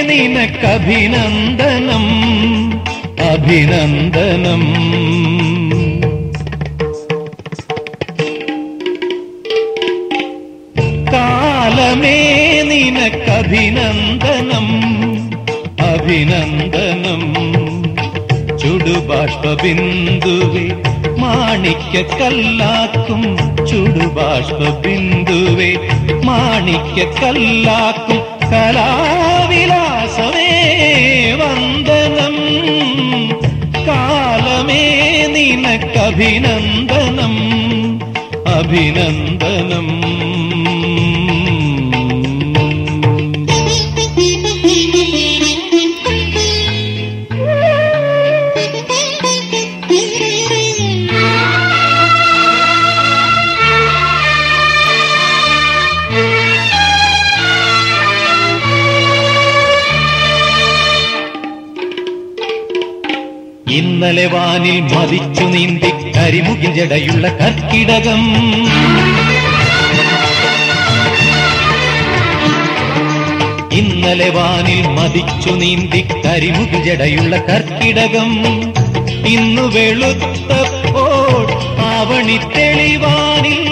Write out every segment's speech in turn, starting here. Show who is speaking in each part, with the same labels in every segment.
Speaker 1: അഭിനന്ദനം അഭിനന്ദനം. കാലമേ നിനക്കഭിനന്ദനം അഭിനന്ദനം. ചുടുബാഷ്പബിന്ദുവേ മാണിക്യ കല്ലാക്കും ചുടുബാഷ്പബിന്ദുവേ മാണിക്യ കല്ലാക്കും കലാവിലാസമേ വന്ദനം കാലമേ നിനക്കഭിനന്ദനം. അഭിനന്ദനം. ഇന്നലെ വാനിൽ മതിച്ചു നീന്തി കരിമുകിൽ ജടയുള്ള കർക്കിടകം. ഇന്നലെ വാനിൽ മതിച്ചു നീന്തി കരിമുകിൽ ജടയുള്ള കർക്കിടകം. ഇന്നു വെളുത്തപ്പോൾ ആവണി തെളിവാനിൽ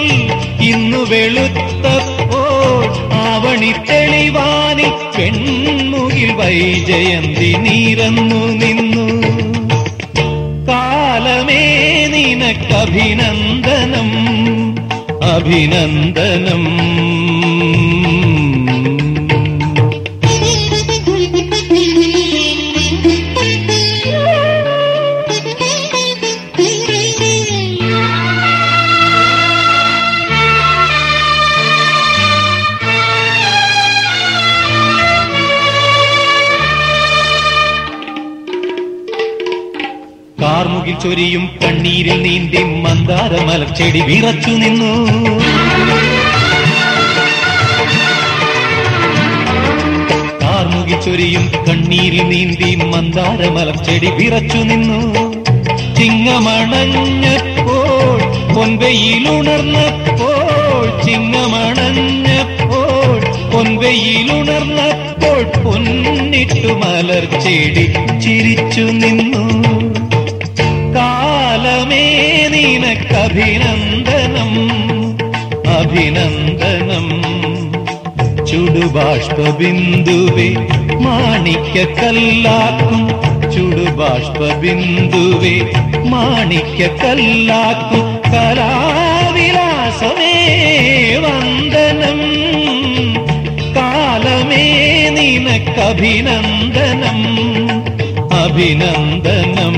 Speaker 1: ഇന്നു വെളുത്തപ്പോൾ ആവണി തെളിവാനിൽ പെൺമുകിൽ വൈജയന്തി നീരന്നു നിന്നു. നിനക്കഭിനന്ദനം അഭിനന്ദനം. കാർമുകിൽ ചൊരിയും കണ്ണീരിൽ നീന്തി മന്ദാര മലച്ചെടി വിറച്ചു നിന്നു. കാർമുകിൽ ചൊരിയും കണ്ണീരിൽ നീന്തി മന്ദാര മലച്ചെടി വിറച്ചു നിന്നു. ചിങ്ങമണഞ്ഞപ്പോൾ പൊൻവെയിലുണർന്നപ്പോൾ ചിങ്ങമണഞ്ഞപ്പോൾ പൊൻവെയിലുണർന്നപ്പോൾ പൊന്നിട്ടു മലർച്ചെടി ചിരിച്ചു നിന്നു. നിനക്കഭിനന്ദനം അഭിനന്ദനം. ചുടുബാഷ്പബിന്ദുവേ മാണിക്യ കല്ലാക്കും ചുടുബാഷ്പബിന്ദുവേ കലാവിലാസമേ വന്ദനം. കാലമേ നിനക്കഭിനന്ദനം അഭിനന്ദനം.